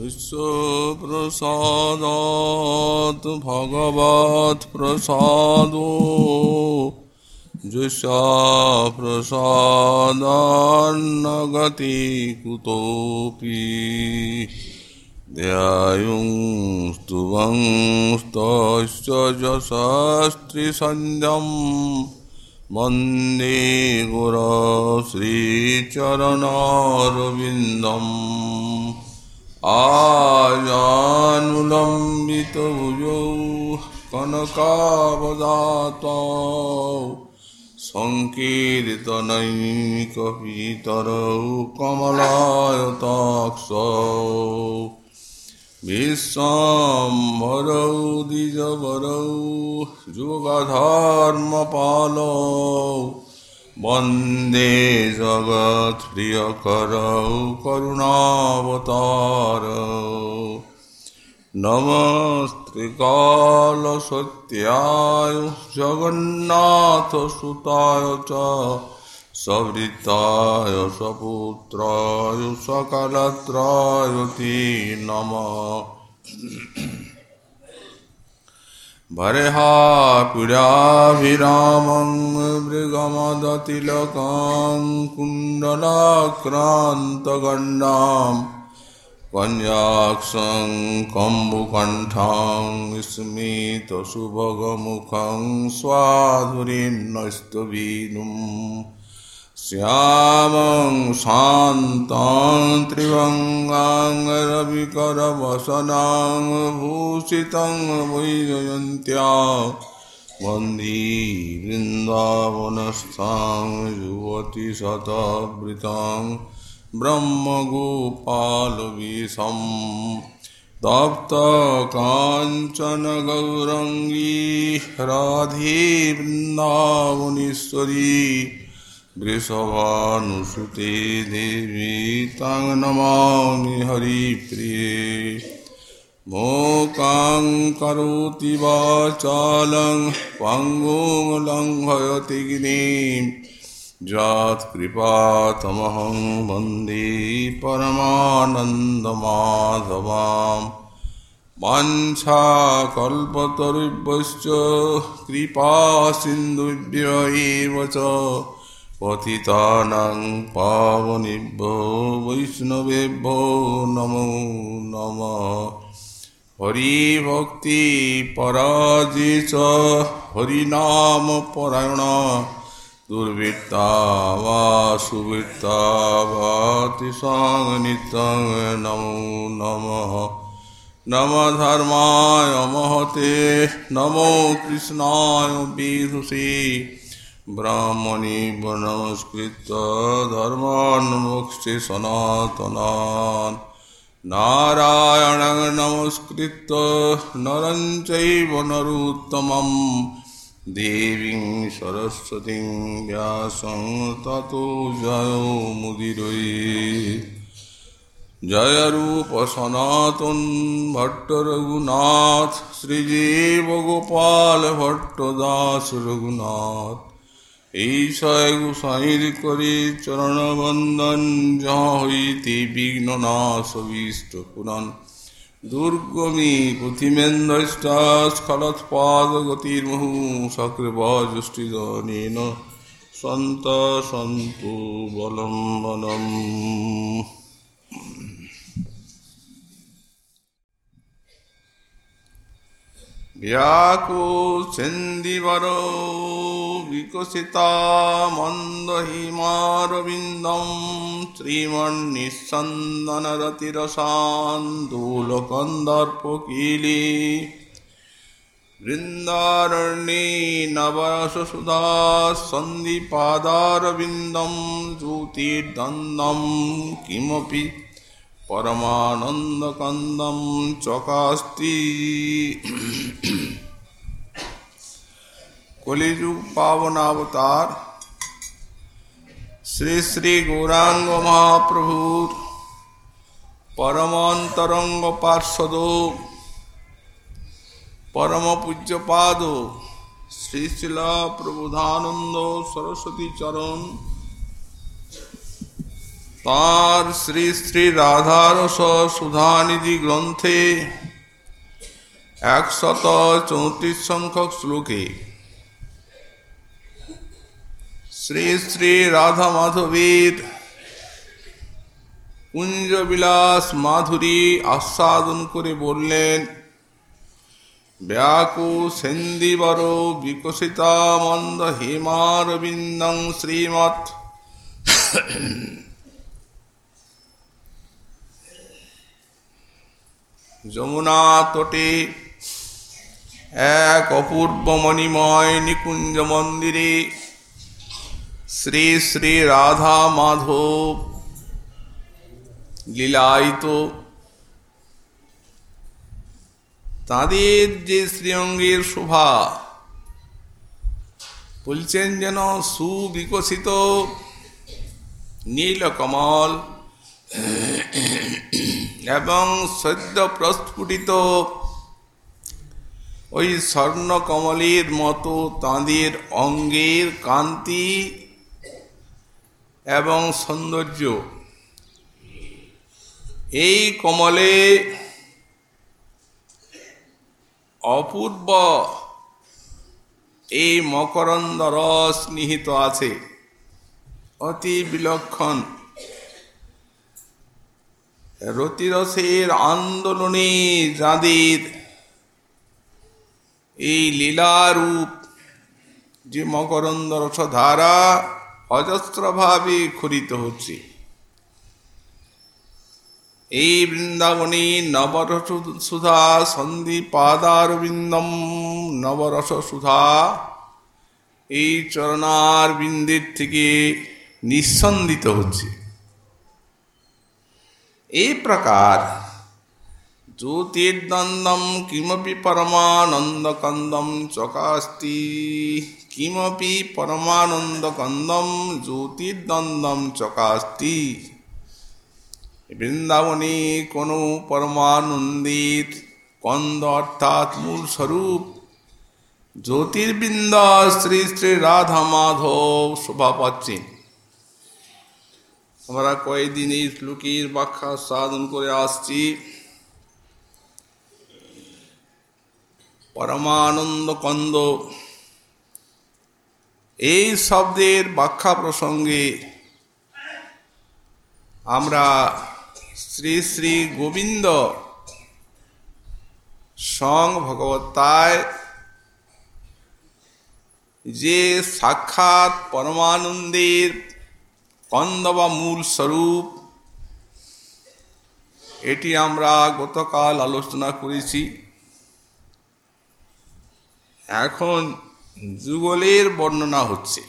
विश्वप्रसादात् भगवत्प्रसादो। जुषाप्रसादान्न गति कुतोऽपि ध्यायुंस्तुवंस्तस्य यशस्त्रिसन्ध्यम् वंदे गुरो श्रीचरणारविन्दम्। आजानुलम्बितभुजौ कनकावदातौ सङ्कीर्तनैकपितरौ कमलायताक्षौ विश्वाम्भरौ द्विजवरौ युगधर्मपालौ वंदे जगत्प्रियकरौ करुणावतारौ। नमस्त्रिकालसत्याय जगन्नाथसुताय च सवृत्ताय सपुत्राय सकलत्राय ते नमः। भर्हा पीडाभिरामं मृगमदतिलकां कुण्डलाक्रान्तगण्डां कन्याक्षं कम्बुकण्ठां स्मितसुभगमुखं स्वाधुरीन्नस्तवीनुम् श्यामं शान्तां त्रिभङ्गाङ्गरविकरवसनां भूषितं वैजयन्त्या वन्दी वृन्दावनस्थां युवति शतवृतां ब्रह्मगोपालविषं तप्तकाञ्चनगौरङ्गी राधे वृन्दावनेश्वरी वृषभानुसुते देवी तं नमामि हरिप्रिये। मोकां करोति वाचालं पङ्गुं लङ्घयति गिरिं यत्कृपातमहं वंदे परमानन्दमाधवां वाञ्छाकल्पतरुभ्यश्च, कृपासिन्धुभ्य एव च। पतितानां पावनेभ्यो वैष्णवेभ्यो नमो नमः। हरिभक्तिपराजे च हरिनामपरायण दुर्वृत्ता वा सुवृत्ता वातिसां नित्यं नमो नमः। नमः धर्माय महते, नमो कृष्णाय विदुषे। ब्राह्मणीबनमस्कृत धर्मान्मुक्षि सनातनान्। नारायणं नमस्कृत नरं चैव नरोत्तमं देवीं सरस्वतीं व्यासं ततो जयो मुदिरे। जयरूपसनातन् भट्टरघुनाथ श्रीजीवगोपालभट्टदास रघुनाथ। ঈশায়ুষাইর করে চরণবন্দন, যহ হইতে বিঘ্ন না সবিষ্ট পুরাণ দুর্গমী প্রতিমেন্দ্রষ্টাস্খলৎপাদগতির্মুহু সক্রবজষ্টিদনেন সন্ত সন্তু বলম व्याकुसेन्दिवरो विकसिता मन्दहिमारविन्दं श्रीमन्निस्सन्दनरतिरसान्दूलकन्दर्पकीली वृन्दारण्ये नवरससुधा सन्धिपादारविन्दं ज्योतिर्दन्दं किमपि परमानन्दकन्दं चकास्ति कलिजुग पावनावतार श्री श्री गौरांग महाप्रभु परमांतरंग पार्षदो परम पूज्यपाद श्री शिला प्रबुधानंद सरस्वती चरण তার শ্রী শ্রী রাধারস সুধানিধি গ্রন্থে একশত চৌত্রিশ সংখ্যক শ্লোকে শ্রী শ্রী রাধা মাধবীর কুঞ্জবিলাস মাধুরী আস্বাদন করে বললেন, ব্যাকু সেন্দিবর বিকশিতা মন্দ হেমারবিন্দং শ্রীমৎ যমুনা তটে এক অপূর্ব মণিময় নিকুঞ্জ মন্দিরে শ্রী শ্রী রাধা মাধব লীলায়িত। তাঁদের যে শ্রীঅঙ্গের শোভা বলছেন যেন সুবিকশিত, নীলকমল এবং সদ্য প্রস্ফুটিত ওই স্বর্ণকমলের মতো তাঁদের অঙ্গের কান্তি এবং সৌন্দর্য। এই কমলে অপূর্ব এই মকরন্দ রস নিহিত আছে। অতি বিলক্ষণ। রতিরসের আন্দোলনে যাদের এই লীলারূপ যে মকরন্দ রসধারা অজস্রভাবে খরিত হচ্ছে। এই বৃন্দাবনে নবরস সুধা সন্দীপাদারবিন্দম নবরস সুধা এই চরণার বিন্দের থেকে নিঃসন্দিত হচ্ছে। এই প্রকার। জ্যোতির্দ্বন্দ্বম কিমপি পরমানন্দকন্দম চকাস্তি। কিমপি পরমানন্দকন্দম জ্যোতির্দ্বন্দ্বম চকাস্তি। বৃন্দাবনে কোনো পরমানন্দিত কন্দ অর্থাৎ মূল স্বরূপ জ্যোতির্বৃন্দ শ্রী শ্রী রাধা মাধব শোভা পাচ্ছেন আমরা কয়েকদিন এই শ্লোকের ব্যাখ্যা সাধন করে আসছি। পরমানন্দ কন্দ, এই শব্দের ব্যাখ্যা প্রসঙ্গে আমরা শ্রী শ্রী গোবিন্দ সং ভগবতায় যে সাক্ষাৎ পরমানন্দের কন্দ বা মূল স্বরূপ। এটি আমরা গতকাল আলোচনা করেছি। এখন যুগলের বর্ণনা হচ্ছে।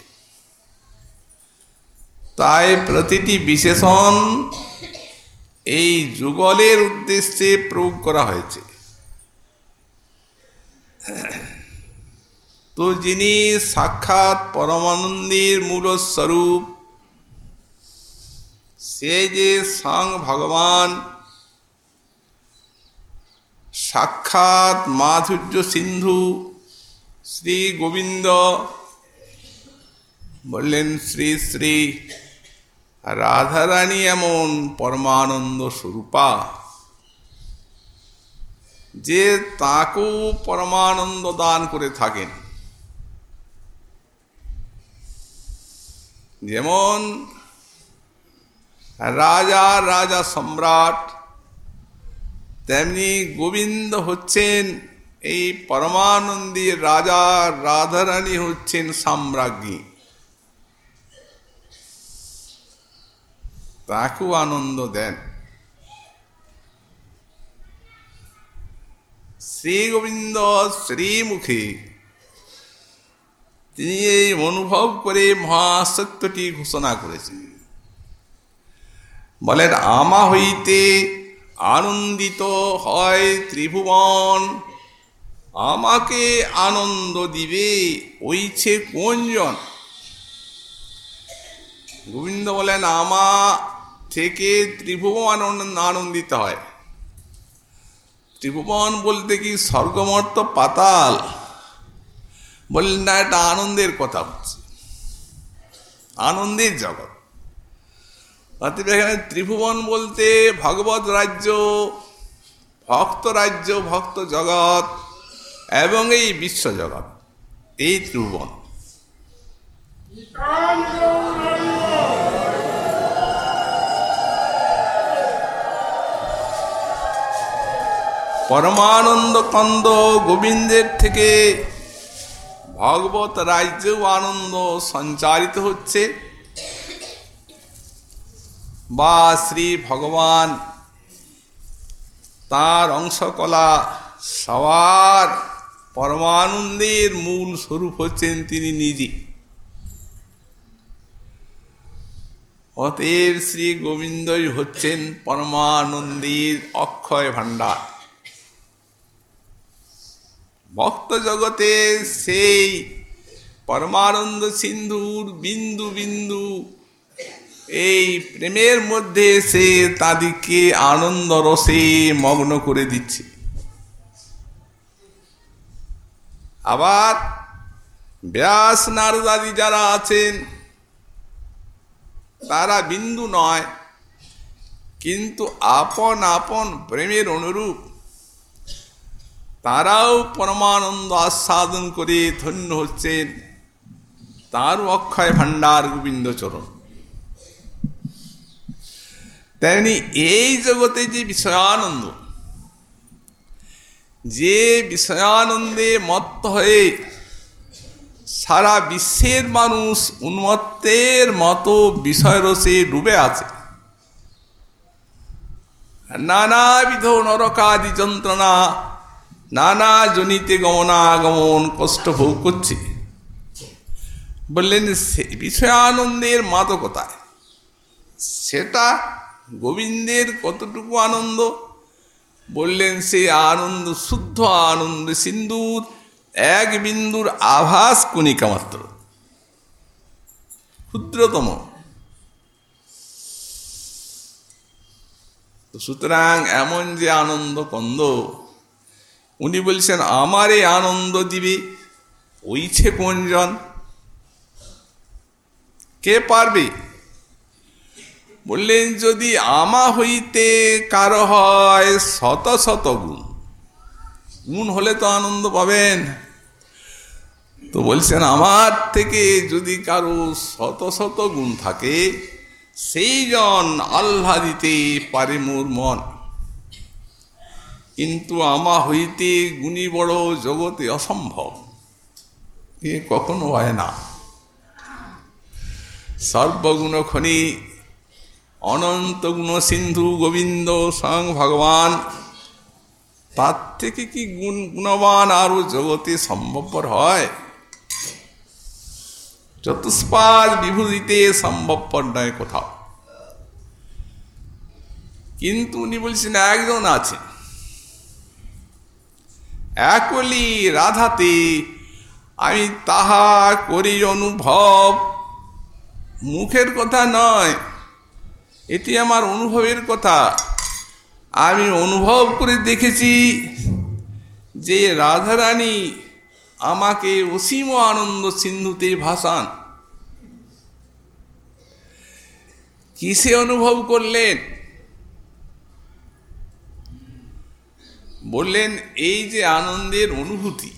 তাই প্রতিটি বিশেষণ এই যুগলের উদ্দেশ্যে প্রয়োগ করা হয়েছে। তো যিনি সাক্ষাৎ পরমানন্দের মূল স্বরূপ সে যে সং ভগবান, সাক্ষাৎ মাধুর্য সিন্ধু শ্রী গোবিন্দ, বললেন, শ্রী শ্রী রাধারানী এমন পরমানন্দ স্বরূপা, যে তাকেও পরমানন্দ দান করে থাকেন। যেমন রাজা রাজা সম্রাট, তেমনি গোবিন্দ হচ্ছেন এই পরমানন্দী রাজা, রাধারানী হচ্ছেন সাম্রাজ্ঞী। তাকেও আনন্দ দেন। শ্রী গোবিন্দ শ্রীমুখে তিনি এই অনুভব করে মহাসত্যটি ঘোষণা করেছেন। বলেন, আমা হইতে আনন্দিত হয় ত্রিভুবন। আমাকে আনন্দ দিবে ওইছে কোনজন? গোবিন্দ বলেন, আমা থেকে ত্রিভুবন আনন্দিত হয়। ত্রিভুবন বলতে কি স্বর্গমর্ত পাতাল। বললেন না, এটা আনন্দের কথা হচ্ছে আনন্দের জগৎ। অতএব এখানে ত্রিভুবন বলতে ভগবত রাজ্য, ভক্ত রাজ্য, ভক্ত জগৎ, এবং এই বিশ্ব জগৎ, এই ত্রিভুবন। পরমানন্দ কন্দ গোবিন্দের থেকে ভগবত রাজ্য আনন্দ সঞ্চারিত হচ্ছে। বা শ্রী ভগবান। তার অংশকলা সবার পরমানন্দের মূল স্বরূপ হচ্ছেন তিনি নিজে। অতএব শ্রী গোবিন্দই হচ্ছেন পরমানন্দের অক্ষয় ভাণ্ডার। ভক্ত জগতে সেই পরমানন্দ সিন্ধুর বিন্দু বিন্দু এই প্রেমের মধ্যে সে তাদেরকে আনন্দ রসে মগ্ন করে দিচ্ছে। আবার ব্যাস নারদাদি যারা আছেন, তারা বিন্দু নয়, কিন্তু আপন আপন প্রেমের অনুরূপ তারাও পরমানন্দ আস্বাদন করে ধন্য হচ্ছেন। তার অক্ষয় ভাণ্ডার গোবিন্দচরণ। তেমনি এই জগতে যে বিষয়ানন্দ যে বিষয়ানন্দে মত্ত হয়ে সারা বিশ্বের মানুষ উন্মত্তের মতো বিষয় রসে ডুবে আছে। নানাবিধ নরকাদি যন্ত্রণা, নানা জনিতে গমনাগমন কষ্ট ভোগ করছে। বললেন, সে বিষয়ানন্দের মাতো কোথায় সেটা গোবিন্দের কতটুকু আনন্দ? বললেন, সেই আনন্দ, শুদ্ধ আনন্দ, সিন্দুর, এক বিন্দুর আভাস কণিকা মাত্র। ক্ষুদ্রতম। সুতরাং এমন যে আনন্দ কন্দ, উনি বলছেন, আমারে আনন্দ দিবে, ওইছে কোনজন? কে পারবে? বললেন, যদি আমা হইতে কারও হয় শত শত গুণ গুণ হলে তো আনন্দ পাবেন। তো বলছেন, আমার থেকে যদি কারও শত শত গুণ থাকে, সেই জন আল্লাহ দিতে পারে মোর মন। কিন্তু আমা হইতে গুণী বড় জগতে অসম্ভব। এ কখনো হয় না। সর্বগুণ খনি অনন্ত গুণ সিন্ধু গোবিন্দ স্বয়ং ভগবান। তার থেকে কি গুণ গুণবান আরও জগতে সম্ভবপর হয়? চতুষ্পাদ বিভূতিতে সম্ভবপর নয় কোথাও। কিন্তু উনি বলছেন, একজন আছে একলি রাধাতে আমি তাহা করি অনুভব। মুখের কথা নয় এটি আমার অনুভবের কথা। আমি অনুভব করে দেখেছি যে রাধারানী আমাকে অসীম আনন্দ সিন্ধুতে ভাসান। কিসে অনুভব করলেন? বললেন, এই যে আনন্দের অনুভূতি,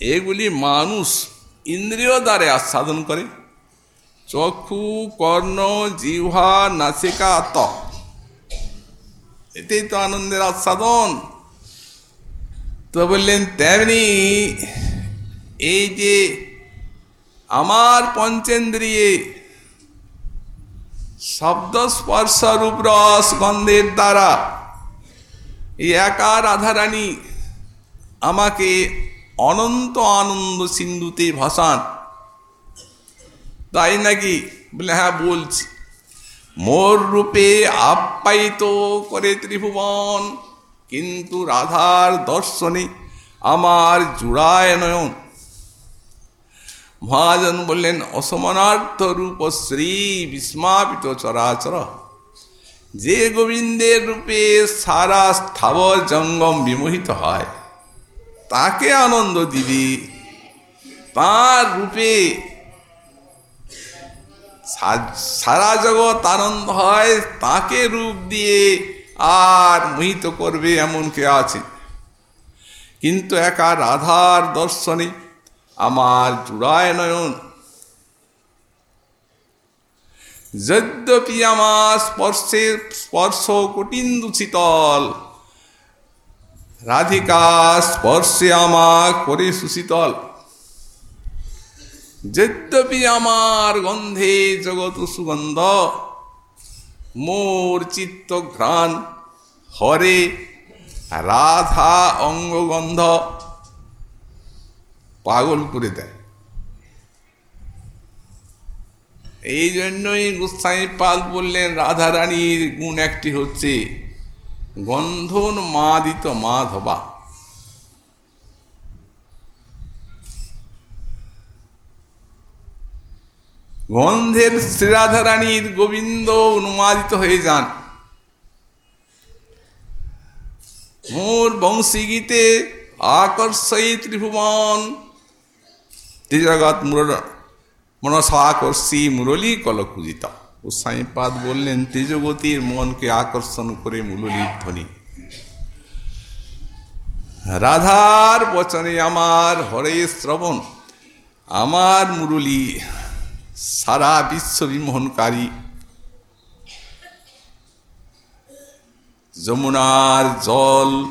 এগুলি মানুষ ইন্দ্রিয় দ্বারে আস্বাদন করে। চক্ষু, কর্ণ, জিহ্বা, নাসিকা ত্বক এটাই তো আনন্দের আস্বাদন তো বললেন, তেমনি এই যে আমার পঞ্চেন্দ্রিয়ে শব্দ স্পর্শ রূপ রস গন্ধের দ্বারা এই একা রাধারানী আমাকে অনন্ত আনন্দ সিন্ধুতে ভাসান। তাই নাকি? বলে হ্যাঁ বলছি। মোর রূপে আপ্যায়িত করে ত্রিভুবন, কিন্তু রাধার দর্শনে আমার জুড়ায় নয়ন। মহাজন বললেন, অসমানার্থ রূপ শ্রী বিস্মাপিত চরাচর। যে গোবিন্দের রূপে সারা স্থাবর জঙ্গম বিমোহিত হয়, তাকে আনন্দ দিবি। তার রূপে সারা জগৎ আনন্দ হয়, তাকে রূপ দিয়ে আর মোহিত করবে এমন কে আছে? কিন্তু একা রাধার দর্শনে আমার জুড়ায় নয়ন। যদ্যপি আমার স্পর্শে, স্পর্শ কটিন্দু শীতল রাধিকা স্পর্শে আমার করে সুশীতল। যদ্যপি আমার গন্ধে জগৎ সুগন্ধ, মোর চিত্ত ঘ্রাণ, হরে রাধা অঙ্গগন্ধ। পাগল করে দেয়। এই জন্যই গোস্বাই পাল বললেন, রাধা রানীর গুণ একটি হচ্ছে গন্ধন মাদিত মাধবা। গন্ধের শ্রীরাধা রানীর গোবিন্দ অনুমাদিত হয়ে যান। মোর বংশী গীতে আকর্ষই ত্রিভুবন। ত্রিজগৎ মুর মনসাকর্ষী মুরলী কলকুজিত। গোস্বাইপাদ বললেন, ত্রিজগতির মনকে আকর্ষণ করে মুরলীর ধ্বনি। রাধার বচনে আমার হরে শ্রবণ, আমার মুরলী সারা বিশ্ব বিমোহনকারী। যমুনার জল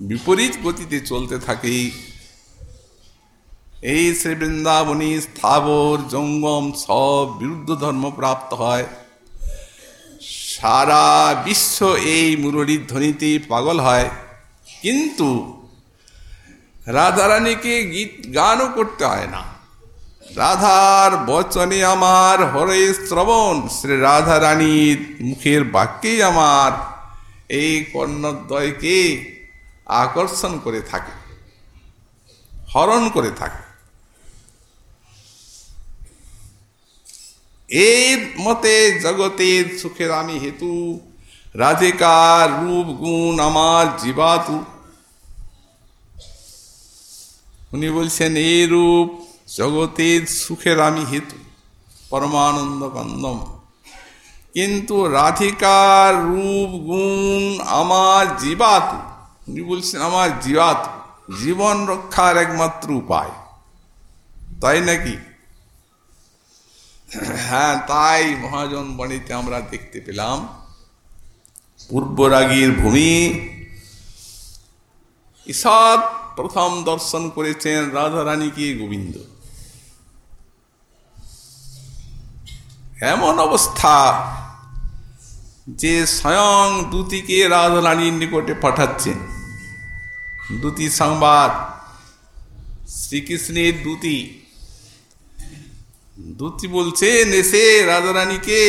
বিপরীত গতিতে চলতে থাকে। এই শ্রী বৃন্দাবনী স্থাবর জঙ্গম সব বিরুদ্ধ ধর্ম প্রাপ্ত হয়। সারা বিশ্ব এই মুরলীর ধ্বনিতে পাগল হয়। কিন্তু রাধারানীকে গীত গানও করতে হয় না। রাধার বচনে আমার হরে শ্রবণ। শ্রী রাধা রানীর মুখের বাক্যেই আমার এই কর্ণদ্বয়কে আকর্ষণ করে থাকে, হরণ করে থাকে। এর মতে জগতের সুখের আমি হেতু, রাধিকার রূপ গুণ আমার জীবাতু। উনি বলছেন এই রূপ জগতের সুখের আমি হেতু, পরমানন্দ কন্দম কিন্তু রাধিকার রূপ, গুণ আমার জীবাতু উনি বলছেন আমার জীবাতু জীবন রক্ষার একমাত্র উপায়। তাই নাকি? হ্যাঁ তাই মহাজন বাণীতে আমরা দেখতে পেলাম। পূর্বরাগীর ভূমি, ঈষৎ প্রথম দর্শন করেছেন রাধারানীকে গোবিন্দ। এমন অবস্থা যে স্বয়ং দূতিকে রাধারানীর নিকটে পাঠাচ্ছেন দূতি সংবাদ, শ্রীকৃষ্ণের দূতি। দূতি বলছেন এসে রাধারানীকে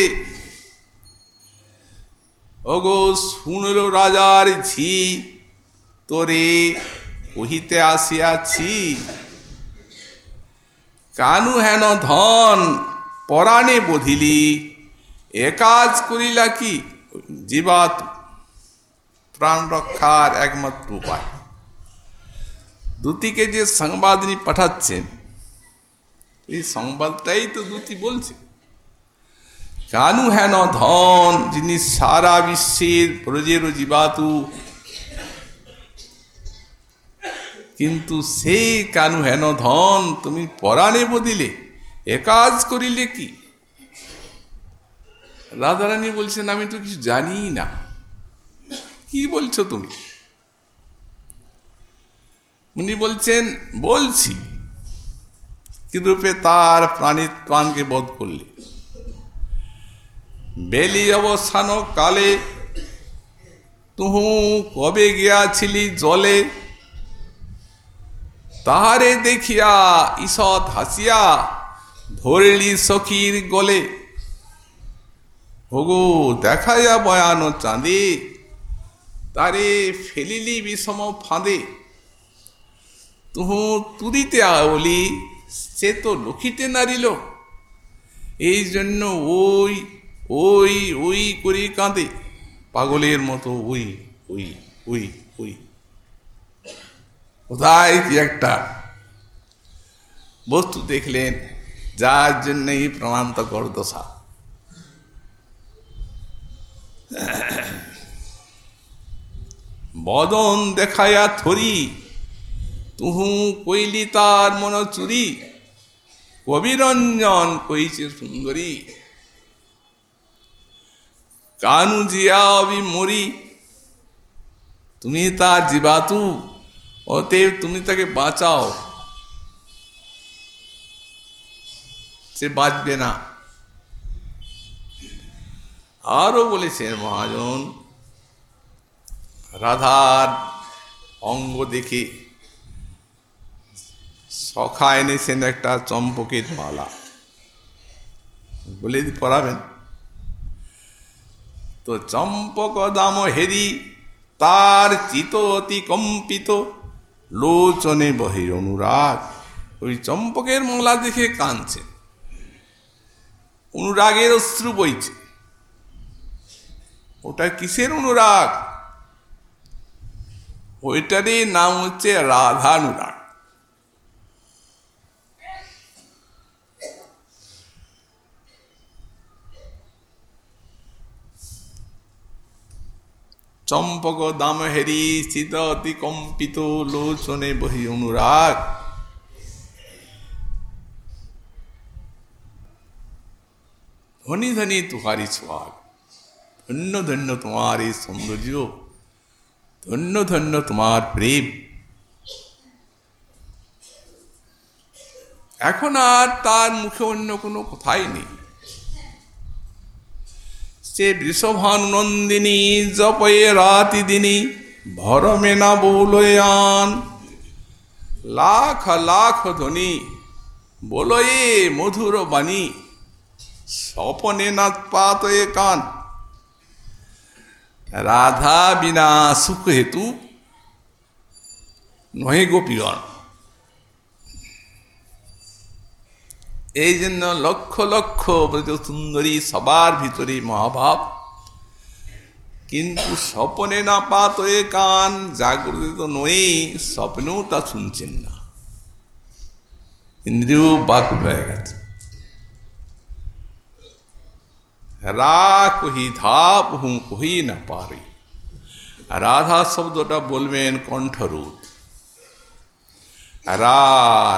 ওগো শুনল রাজার ঝি, তোরে কহিতে আসিয়াছি। কানু হেন ধন পরাণে বধিলি। এ কাজ করিলা কি? জীবাত প্রাণ রক্ষার একমাত্র উপায়। দূতিকে যে সংবাদ তিনি পাঠাচ্ছেন, এই সংবাদটাই তো দূতি বলছে। কানু হেন ধন, যিনি সারা বিশ্বের প্রজের জীবাতু। কিন্তু সেই কানু হেন ধন, তুমি পরাণে বদিলে এ কাজ করিলে কি? রাধারানী বলছেন, আমি তো কিছু জানি না। কি বলছো তুমি? উনি বলছেন, বলছি কি রূপে তার প্রাণী প্রাণকে বধ করলে। বেলি অবসান কালে তুহু কবে গিয়াছিলি জলে? তাহারে দেখিয়া ঈষৎ হাসিয়া ধরলি সখীর গলে। দেখাইয়া বয়ান চাঁদে, তারে ফেলিলি বিষম ফাঁদে। তুহু, তুদিতে আওলি সে তো লক্ষিতে নারিল। এই জন্য ওই ওই ওই করে কাঁদে। পাগলের মতো ওই ওই ওই ওই। কোথায় কি একটা বস্তু দেখলেন? যার জন্যই প্রমান্ত কর দশা বদন দেখায়া থরি, তুহু কইলি তার মন চুরি, কবিরঞ্জন কইছে সুন্দরী। কানু জিয়া অবি মরি, তুমি তার জীবাতু, অতএব তুমি তাকে বাঁচাও। সে বাঁচবে না। আরও বলেছেন মহাজন, রাধার অঙ্গ দেখে সখা এনেছেন একটা চম্পকের মালা। বলে পড়াবেন। তো চম্পক দাম হেরি, তার চিত অতি কম্পিত, লোচনে বহে অনুরাগ। ওই চম্পকের মালা দেখে কাঁদছেন। অনুরাগের অশ্রু বইছে। ওটা কিসের অনুরাগ? ওইটারই নাম হচ্ছে রাধানুরাগ। চম্পক দাম হেরি শীত অতি কম্পিত লোচনে বহি অনুরাগ। ধনী ধনী তুহারি সোহাগ ধন্য ধন্য তোমার এই সৌন্দর্য ধন্য ধন্য তোমার প্রেম এখন আর তার মুখে অন্য কোনো কথাই নেই। সে বৃষভানুনন্দিনী জপয়ে রাতি দিনী ভরমে না বৌলয়ান। লাখ লাখ ধ্বনি, বলয়ে মধুর বাণী। স্বপনে না পাতয়ে কান। রাধা বিনা সুখ হেতু নহে গোপীগণ। এই জন্য লক্ষ লক্ষ সুন্দরী সবার ভিতরে মহাভাব। কিন্তু স্বপনে না পাত কান, জাগ্রত নয় স্বপ্নেও তা শুনছেন না। ইন্দ্রিয় বাক হয়ে গেছে। রা কহি ধাপ হুম কহি না পারি রাধা শব্দটা বলবেন কণ্ঠরূপ রা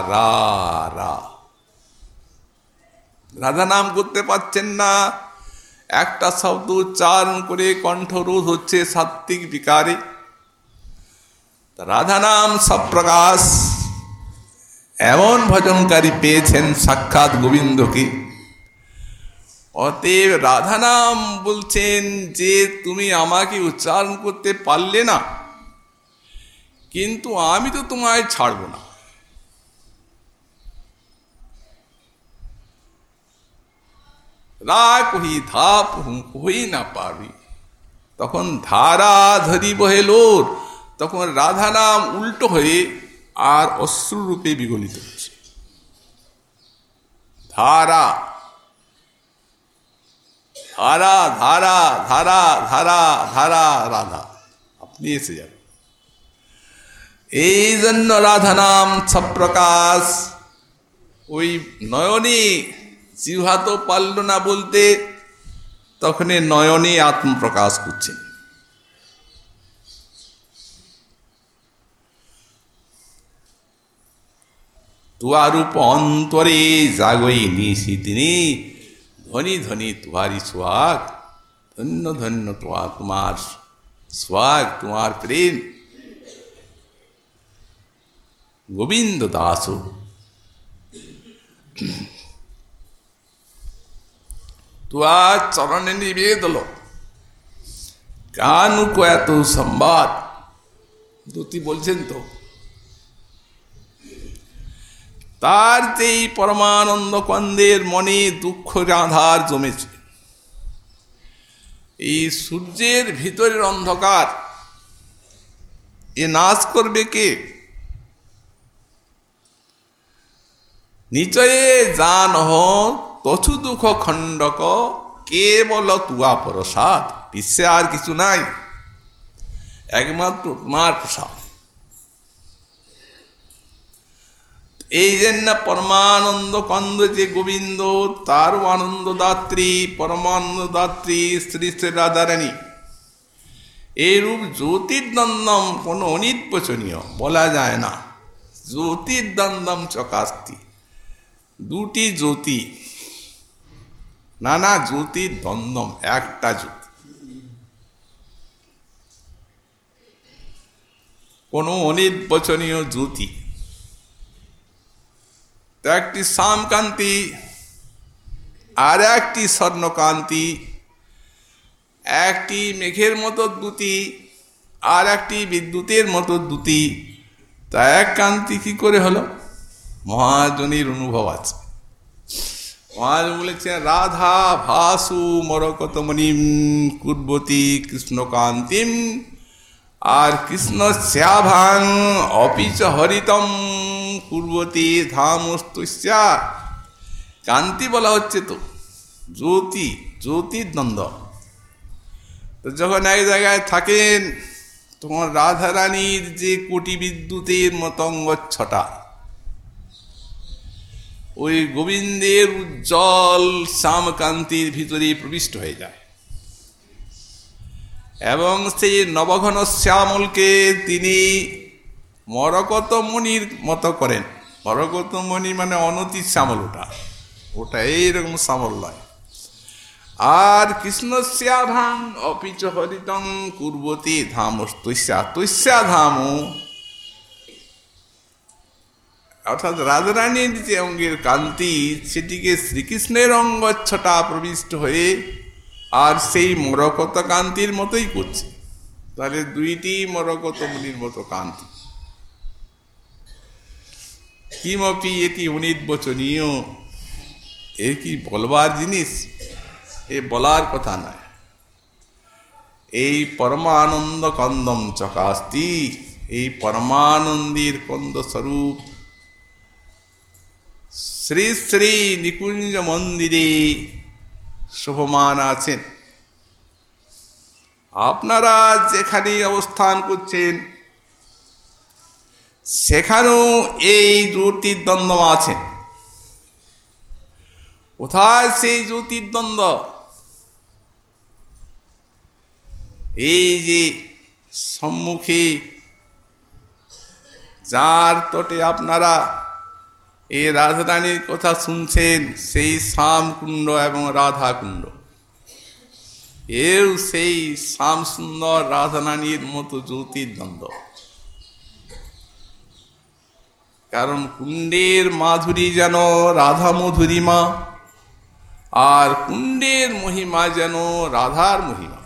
রা রাধা নাম করতে পারছেন না একটা শব্দ উচ্চারণ করে কণ্ঠরোধ হচ্ছে সাত্বিক বিকারে রাধা নাম সপ্রকাশ এমন ভজনকারী পেয়েছেন সাক্ষাৎ গোবিন্দকে অতএব রাধানাম বলছেন যে তুমি আমাকে উচ্চারণ করতে পারলে না, কিন্তু আমি তো তোমায় ছাড়ব না। রা কহি ধাপ কহি না পারবি তখন ধারা ধরি বহে লোর, তখন রাধা নাম উল্টো হয়ে আর অশ্রুরূপে বিগলিত হচ্ছে। ধারা ধারা ধারা ধারা ধারা ধারা, রাধা। আপনি এসে যাবেন এই জন্য রাধা নাম সপ্রকাশ ওই নয়নী জিহা তো পারল না বলতে তখন নয়নে আত্মপ্রকাশ করছেন তুয়ারূপ অন্তরে জাগই নিশিদিনী ধনী ধনী তুহারি সোহাগ ধন্য ধন্য তোমা তোমার সোহাগ তোমার প্রেম। গোবিন্দ দাস। তুয়ার চরণে নিবেদল কানুক এত সংবাদ। দুটি বলছেন তো তার যেই পরমানন্দ কন্দের মনে দুঃখ আধার জমেছে। এই সূর্যের ভিতরের অন্ধকার, এ নাশ করবে কে? নিচয়ে যা জান তছু দুঃখ খণ্ডক, কেবল তুয়া প্রসাদ। বিশ্বে আর কিছু নাই। একমাত্র তোমার প্রসাদ। এই জন্য পরমানন্দ কন্দ যে গোবিন্দ তারও আনন্দদাত্রী পরমানন্দ দাত্রী শ্রী শ্রী রাধারানী। এইরূপ জ্যোতির্দ্বন্দ্বম কোনো অনির্বচনীয়, বলা যায় না। জ্যোতির্দ্বন্দ্বম চকাস্তি। দুটি জ্যোতি, নানা জ্যোতির একটা জ্যোতি। কোনো অনির্বচনীয় জ্যোতি তো একটি শ্যামকান্তি আর একটি স্বর্ণকান্তি একটি মেঘের মতো দ্যুতি আর একটি বিদ্যুতের মতো দুটি তা এক কান্তি কি করে হলো? মহাজনীর অনুভব আছে। মহাজন বলেছেন, রাধা ভাসু মরকতমণিম কুর্বতী কৃষ্ণকান্তিম আর কৃষ্ণ শ্যাভাং অপিচ হরিতম পূর্বতী ধামস্তুষ্যা কান্তি বলা হচ্ছে তো, জ্যোতি জ্যোতির দ্বন্দ্ব তো যখন এক জায়গায় থাকেন, তখন রাধারানীর যে কোটি বিদ্যুতের মতঙ্গ ছটা, ওই গোবিন্দের উজ্জ্বল শ্যামকান্তির ভিতরে প্রবিষ্ট হয়ে যায়। এবং সেই নবঘন শ্যামলকে তিনি মরকত মণির মতো করেন। মরকত মণি মানে অনতি শ্যামল ওটা। ওটা এইরকম শ্যামল নয় আর কৃষ্ণ শ্যাধাম অপিচ হরিতং কুর্বতী ধাম তৈশ্যা তৈশ্যা ধাম। অর্থাৎ রাজরানীর যে অঙ্গের কান্তি, সেটিকে শ্রীকৃষ্ণের অঙ্গচ্ছটা প্রবিষ্ট হয়ে আর সেই মরকত কান্তির মতোই করছে। তাহলে দুইটি মরকত মুনির মতো কান্তি। কিমপি এটি অনির্বচনীয় এ কি বলবার জিনিস? এ বলার কথা নয়। এই পরমানন্দ কন্দম চকাস্তি, এই পরমানন্দের কন্দ স্বরূপ। শ্রী শ্রী নিকুঞ্জ মন্দিরে শুভমান আছেন আপনারা যেখানে অবস্থান করছেন, সেখানেও এই জ্যোতির্দ্বন্দ্ব আছে কোথায় সেই জ্যোতির্দ্বন্দ্ব? এই যে সম্মুখে, যার তটে আপনারা এই রাজধানীর কথা শুনছেন সেই শ্যামকুণ্ড এবং রাধা কুণ্ড এও সেই শ্যাম সুন্দর রাধারানীর মতো জ্যোতির্দ্বন্দ্ব। কারণ কুণ্ডের মাধুরী যেন রাধা মধুরিমা আর কুণ্ডের মহিমা যেন রাধার মহিমা।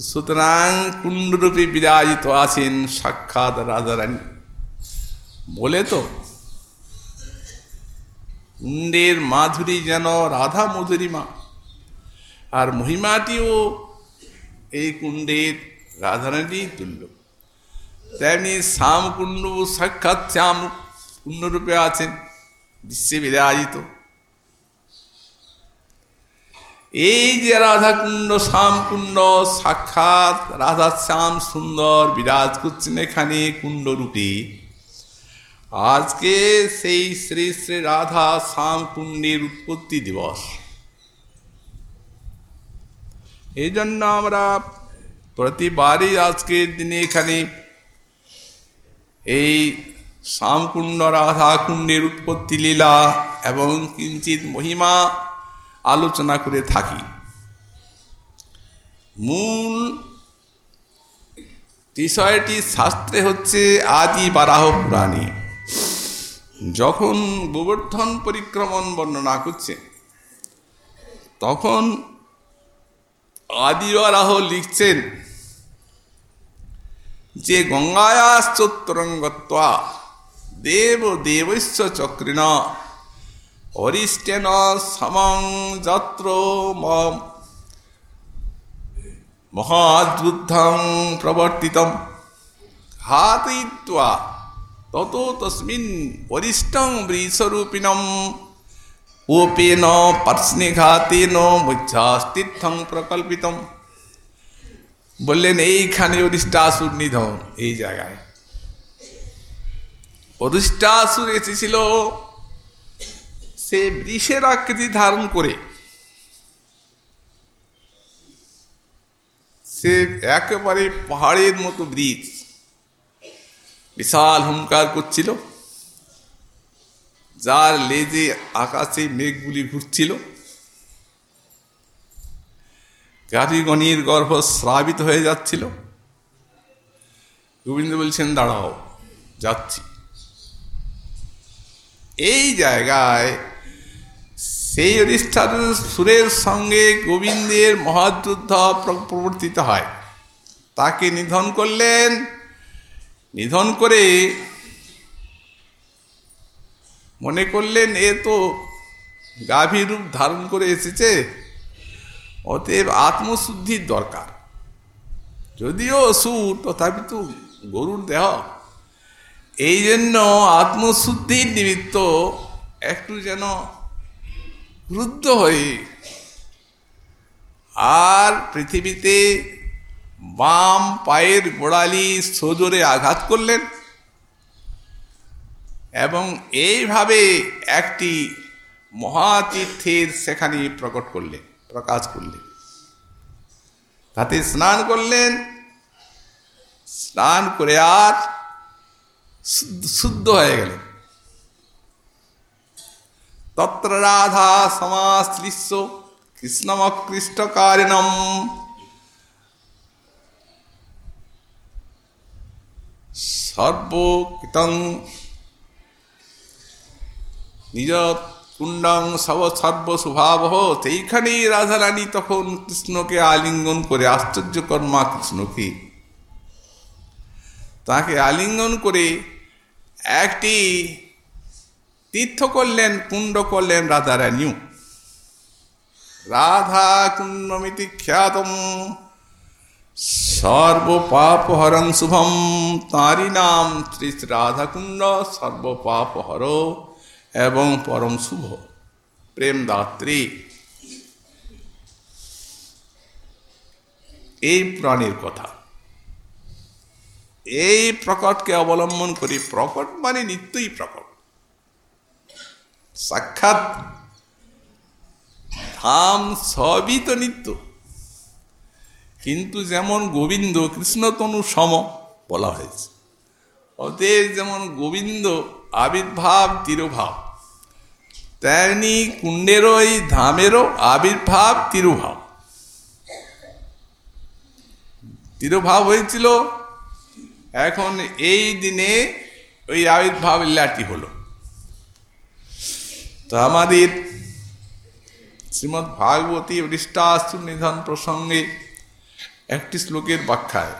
সুতরাং কুণ্ডরূপে বিরাজিত আছেন সাক্ষাৎ রাধারানী। বলে তো, কুণ্ডের মাধুরী যেন রাধা মধুরিমা আর মহিমাটিও এই কুণ্ডের রাধারানী তুল্য। তেমনি শ্যাম কুণ্ড সাক্ষাৎ শ্যাম কুণ্ডরূপে আছেন, বিশ্বে বিরাজিত। এই যে রাধাকুণ্ড, শ্যামকুণ্ড, সাক্ষাৎ রাধা শ্যাম সুন্দর বিরাজ করছেন এখানে কুণ্ডরূপে। আজকে সেই শ্রী শ্রী রাধা শ্যাম কুণ্ডের উৎপত্তি দিবস। এই জন্য আমরা প্রতিবারই আজকের দিনে এখানে এই শ্যামকুণ্ড রাধা কুণ্ডের উৎপত্তি লীলা এবং কিঞ্চিত মহিমা আলোচনা করে থাকি। মূল বিষয়টি শাস্ত্রে হচ্ছে আদি বারাহ পুরাণে। যখন গোবর্ধন পরিক্রমণ বর্ণনা করছে, তখন আদিবারাহ লিখছেন যে গঙ্গায়াশ্চোত্তরঙ্গত্বা দেব দেবস্য চক্রিণ অরিষ্টেন সমং যত্র মহাদ্বুদ্ধং প্রবর্তিতম। ঘাতয়িত্বা তত তসমিন অরিষ্টং বৃষরূপিণম ওপেন পার্শ্নিঘাতেন মুচ্ছাস্তীর্থং প্রকল্পিতম বললেন এইখানে অরিষ্টাসুর নিধন এই জায়গায় অধিষ্ঠাসুর এসেছিল সে বৃষের আকৃতি ধারণ করে সে একেবারে পাহাড়ের মতো ব্রিজ বিশাল হুঙ্কার করছিল। যার লেজে আকাশে মেঘগুলি ঘুরছিল। কারিগণির গর্ভ স্রাবিত হয়ে যাচ্ছিল। গোবিন্দ বলছেন, দাঁড়াও, যাচ্ছি। এই জায়গায় সেই অধিষ্ঠান সুরের সঙ্গে গোবিন্দের মহাযুদ্ধ প্রবর্তিত হয়। তাকে নিধন করলেন নিধন করে মনে করলেন, এ তো গাভীর রূপ ধারণ করে এসেছে, অতএব আত্মশুদ্ধির দরকার। যদিও অসুর, তথাপি তো গরুর দেহ। এই জন্য আত্মশুদ্ধির নিমিত্ত একটু যেন ক্রুদ্ধ হয়ে আর পৃথিবীতে বাম পায়ের গোড়ালি সজোরে আঘাত করলেন এবং এইভাবে একটি মহাতীর্থের সেখানে প্রকট করলেন, প্রকাশ করলেন। তাতে স্নান করলেন, স্নান করে আর শুদ্ধ হয়ে গেলেন। তত্র রাধা সমাশ্লিষ্য কৃষ্ণমকৃষ্টকারিণম সর্বকৃতং নিজ কুণ্ডং সব সর্বস্বভাব সেইখানেই রাধারানী তখন কৃষ্ণকে আলিঙ্গন করে আশ্চর্যকর মা কৃষ্ণকে। তাকে আলিঙ্গন করে একটি তীর্থ করলেন, কুণ্ড করলেন রাধারানীও। রাধা কুণ্ডমিতি খ্যাতম সর্বপাপহরং শুভম। তাঁরই নাম শ্রী রাধাকুণ্ড সর্বপাপহর এবং পরম শুভ। প্রেমদাত্রী। এই প্রাণের কথা। এই প্রকটকে অবলম্বন করি। প্রকট মানে নিত্যই প্রকট। সাক্ষাৎ। ধাম সবই তো নিত্য। কিন্তু যেমন গোবিন্দ কৃষ্ণতনু সম বলা হয়েছে। অতএব যেমন গোবিন্দ আবির্ভাব তিরুভাব, তেমনি কুণ্ডেরও এই ধামেরও আবির্ভাব তিরুভাব। তিরুভাব হয়েছিল, এখন এই দিনে ওই আবির্ভাব লীলাটি হলো। তো আমাদের শ্রীমৎ ভাগবতী অরিষ্টাস্তু নিধন প্রসঙ্গে একটি শ্লোকের ব্যাখ্যায়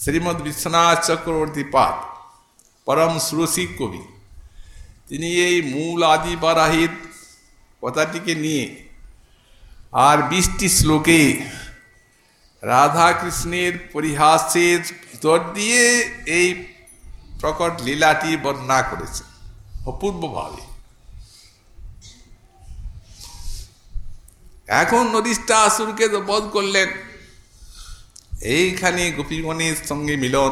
শ্রীমৎ বিশ্বনাথ চক্রবর্তী পাদ, পরম সুরসী কবি, তিনি এই মূল আদি বারাহির কথাটিকে নিয়ে আর বিশটি শ্লোকে রাধা কৃষ্ণের পরিহাসের ভিতর দিয়ে এই প্রকট লীলাটি বর্ণনা করেছে অপূর্বভাবে। এখন নদীষ্টা আসুরকে বধ করলেন। এইখানে গোপীগণের সঙ্গে মিলন।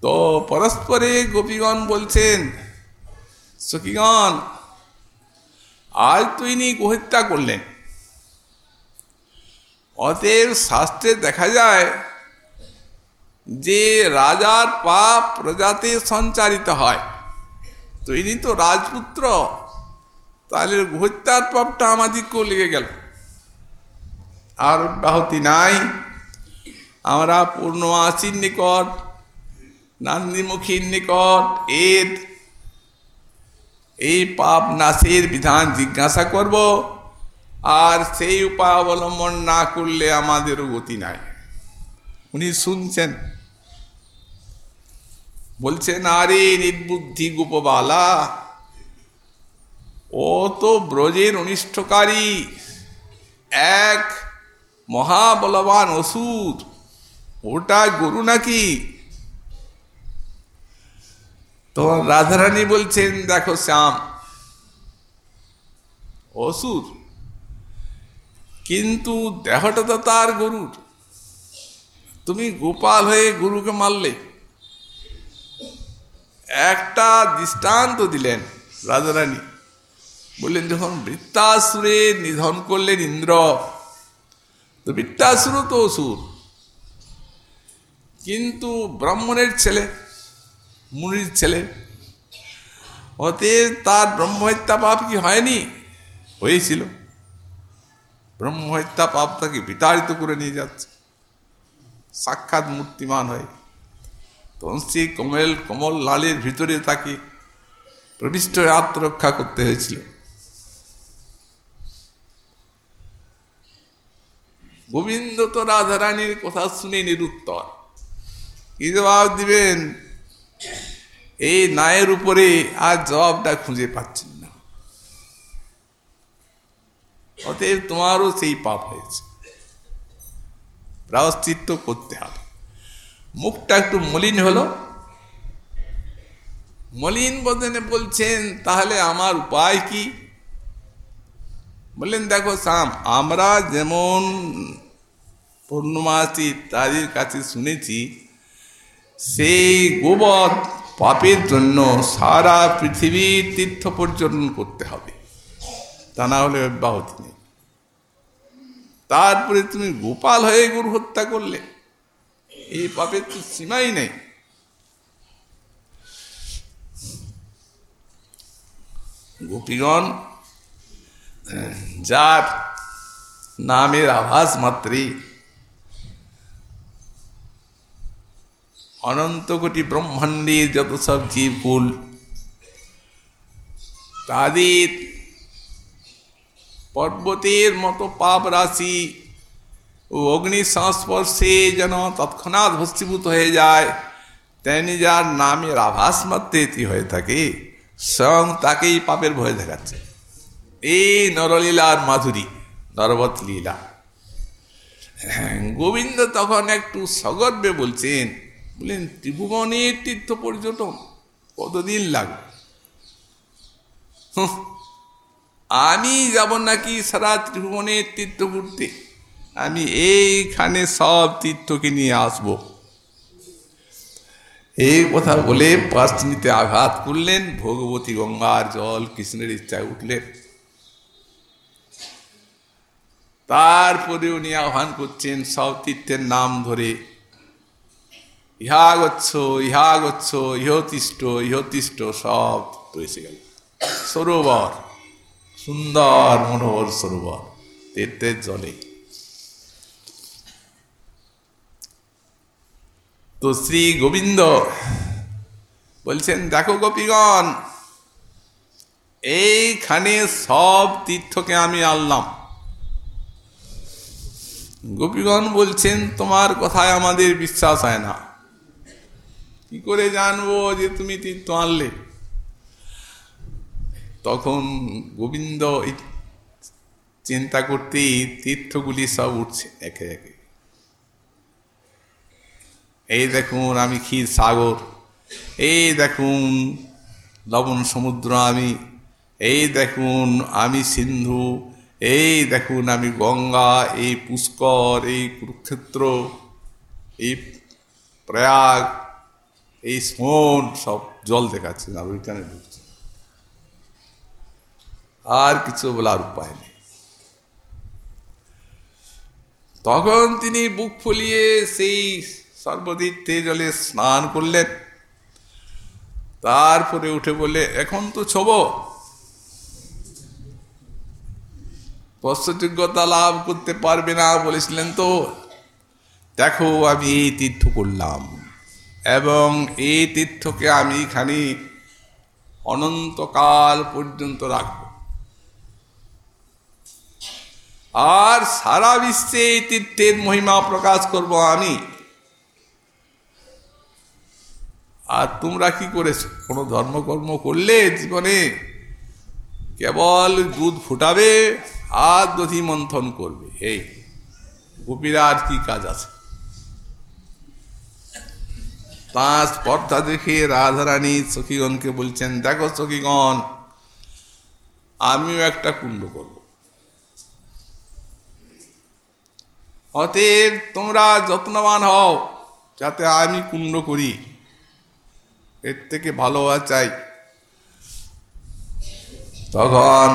তো পরস্পরে গোপীগণ বলছেন, সখীগণ, আজ তো ইনি গোহত্যা করলেন। অতএব শাস্ত্রে দেখা যায় যে রাজার পাপ প্রজাতে সঞ্চারিত হয়। তো ইনি তো রাজপুত্র। তাহলে হত্যার পাপটা আমাদেরকেও লেগে গেল। আর ব্যাহতি নাই। আমরা পূর্ণমাসীর নিকট, নান্দিমুখীর নিকট, এর, এই পাপ নাশের বিধান জিজ্ঞাসা করব, আর সেই উপায় অবলম্বন না করলে আমাদেরও গতি নাই। উনি শুনছেন। বলছেন, আরে নির্বুদ্ধি গোপবালা ও তো ব্রজের অনিষ্টকারী। এক মহাবলবান অসুর। ওটা গরু নাকি? তো রাধারানী বলছেন, দেখো শ্যাম। অসুর। কিন্তু দেহটা তো তার গরুর। তুমি গোপাল হয়ে গুরুকে মারলে। একটা দৃষ্টান্ত দিলেন রাজারানী বললেন, যখন বৃত্তাসুরে নিধন করলেন ইন্দ্র, তো বৃত্তাসুর তো অসুর। কিন্তু ব্রাহ্মণের ছেলে, মুনির ছেলে, অতএব তার ব্রহ্মহত্যা পাপ কি হয়নি? হয়েছিল। ব্রহ্মহত্যা পাপ তাকে বিতাড়িত করে নিয়ে যাচ্ছে। সাক্ষাৎ মূর্তিমান হয়ে। তখন সেই কমল কমল লালের ভিতরে তাকে প্রবিষ্ট আত্মরক্ষা করতে হয়েছিল। গোবিন্দ তো রাধারানীর কথা শুনে নিরুত্তর। কি জবাব দিবেন? এই নায়ের উপরে আর জবাবটা খুঁজে পাচ্ছেন না। অতএব তোমারও সেই পাপ হয়েছে। প্রায়শ্চিত্ত করতে হবে। মুখটা একটু মলিন হলো। মলিন বদনে বলছেন, তাহলে আমার উপায় কি? বললেন দেখো সাম, আমরা যেমন পূর্ণমাসী ইত্যাদির কাছে শুনেছি, সেই গোবর পাপের জন্য সারা পৃথিবীর তীর্থ পর্যটন করতে হবে। তা না হলে অব্যাহতি নেই। তারপরে তুমি গোপাল হয়ে গরু হত্যা করলে, এই পাপের তো সীমাই নেই। গোপীগণ যার নামের আভাস মাত্রই অনন্ত কোটি ব্রহ্মাণ্ডের যত সব জীবকুল তাদের পর্বতের মতো পাপ রাশি ও অগ্নির সংস্পর্শে যেন তৎক্ষণাৎ ভস্মীভূত হয়ে যায়। তেমনি যার নামের আভাস মাত্রে হয়ে থাকে, স্বয়ং তাকেই পাপের ভয় দেখাচ্ছে। এই নরলীলার মাধুরী নরবত লীলা। গোবিন্দ তখন একটু সগর্বে বলছেন, বললেন, ত্রিভুবনের তীর্থ পর্যটন কতদিন লাগবে? আমি যাব নাকি সারা ত্রিভুবনের তীর্থ ঘুরতে? আমি এইখানে সব তীর্থকে নিয়ে আসব। এই কথা বলে পাঁচনিতে আঘাত করলেন, ভগবতী গঙ্গার জল কৃষ্ণের ইচ্ছায় উঠলেন। তারপরে উনি আহ্বান করছেন সব তীর্থের নাম ধরে। ইহা গচ্ছ ইহা গচ্ছ ইহতিষ্ঠ ইহতিষ্ঠ সব এসে গেল সরোবর, সুন্দর মনোহর সরোবর তীর্থের জলে। তো শ্রী গোবিন্দ বলছেন, দেখো গোপীগণ, এইখানে সব তীর্থকে আমি আনলাম। গোপীগণ বলছেন, তোমার কথায় আমাদের বিশ্বাস হয় না। কি করে জানব যে তুমি তীর্থ আনলে? তখন গোবিন্দ চিন্তা করতেই তীর্থগুলি সব উঠছে একে একে। এই দেখুন আমি ক্ষীর সাগর, এই দেখুন লবণ সমুদ্র আমি, এই দেখুন আমি সিন্ধু এই দেখুন আমি গঙ্গা, এই পুষ্কর, এই কুরুক্ষেত্র, এই প্রয়াগ, এই স্মোন সব জল দেখাচ্ছে না ওইখানে ঢুকছে। আর কিছু বলার উপায় নেই। তখন তিনি বুক ফুলিয়ে সেই সর্বতীর্থে জলে স্নান করলেন। তারপরে উঠে বলে এখন তো ছব। পশ্চযোগ্যতা লাভ করতে পারবে না বলেছিলেন তো। দেখো, আমি এই তীর্থ করলাম এবং এই তীর্থকে আমি খানি অনন্তকাল পর্যন্ত রাখব। আর সারা বিশ্বে এই তীর্থের মহিমা প্রকাশ করব আমি। আর তোমরা কি করেছ? কোনো ধর্মকর্ম করলে জীবনে কেবল দুধ ফুটাবে? আর দধি মন্থন করবে, এই গোপীরা আর কি কাজ আছে? তাঁর স্পর্ধা দেখে রাধারানী সখীগণকে বলছেন, দেখো সখীগণ, আমিও একটা কুণ্ড করব। অতএব তোমরা যত্নবান হও, যাতে আমি কুণ্ড করি। এর থেকে ভালো চাই। তখন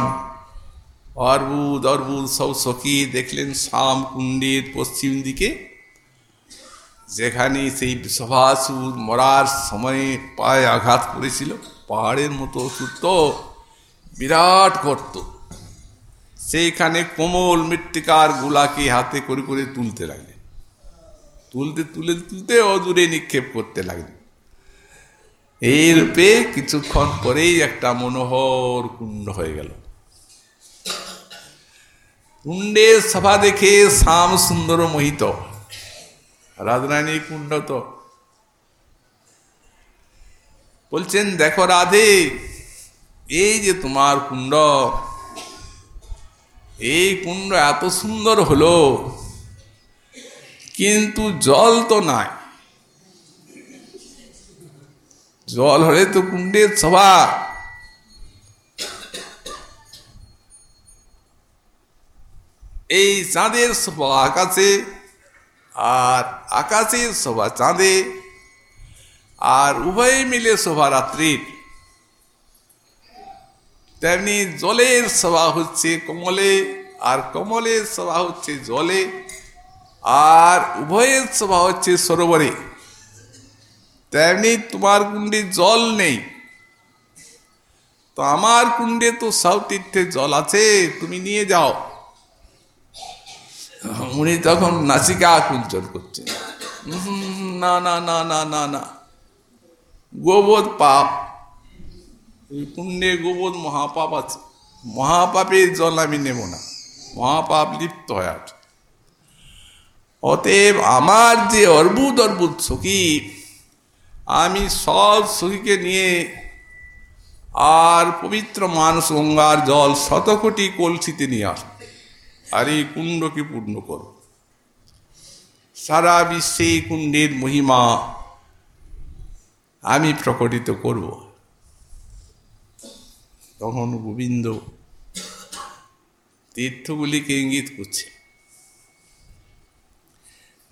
অর্বুদ অর্বুদ সব সখী দেখলেন শাম, কুণ্ডের পশ্চিম দিকে, যেখানে সেই সভাসুর মরার সময়ে পায়ে আঘাত করেছিল, পাহাড়ের মতো সুত বিরাট গর্ত। সেইখানে কোমল মৃত্তিকার গুলাকে হাতে করে করে তুলতে লাগলেন। তুলতে, তুলে, তুলতে অদূরে নিক্ষেপ করতে লাগলেন। এই রূপে কিছুক্ষণ পরেই একটা মনোহর কুণ্ড হয়ে গেল। কুণ্ডের সভা দেখে শ্যাম সুন্দর মোহিত। রাজরানী কুণ্ড তো বলছেন, দেখো রাধে, এই যে তোমার কুণ্ড, এই কুণ্ড এত সুন্দর হলো, কিন্তু জল তো নাই। জল হলে তো কুণ্ডের সভা এই চাঁদের শোভা আকাশে, আর আকাশের শোভা চাঁদে, আর উভয় মিলে শোভা রাত্রির। তেমনি জলের সভা হচ্ছে কমলে, আর কমলের সভা হচ্ছে জলে, আর উভয়ের শোভা হচ্ছে সরোবরে। তেমনি তোমার কুণ্ডে জল নেই। তো আমার কুণ্ডে তো সব তীর্থে জল আছে, তুমি নিয়ে যাও। উনি তখন নাসিকা কুঞ্চন করছেন। না না না না না না। গোবোধ পাপ। পুণ্যে গোবোধ মহাপাপ আছে। মহাপাপের জল আমি নেব না। মহাপাপ লিপ্ত হয়ে আছে অতএব আমার যে অর্বুদ অর্বুদ সখী, আমি সব সখীকে নিয়ে আর পবিত্র মানুষ গঙ্গার জল শতকোটি কলসিতে নিয়ে আস আর এই কুণ্ডকে পূর্ণ করো। সারা বিশ্বে এই কুণ্ডের মহিমা আমি প্রকটিত করব। তখন গোবিন্দ তীর্থগুলিকে ইঙ্গিত করছে।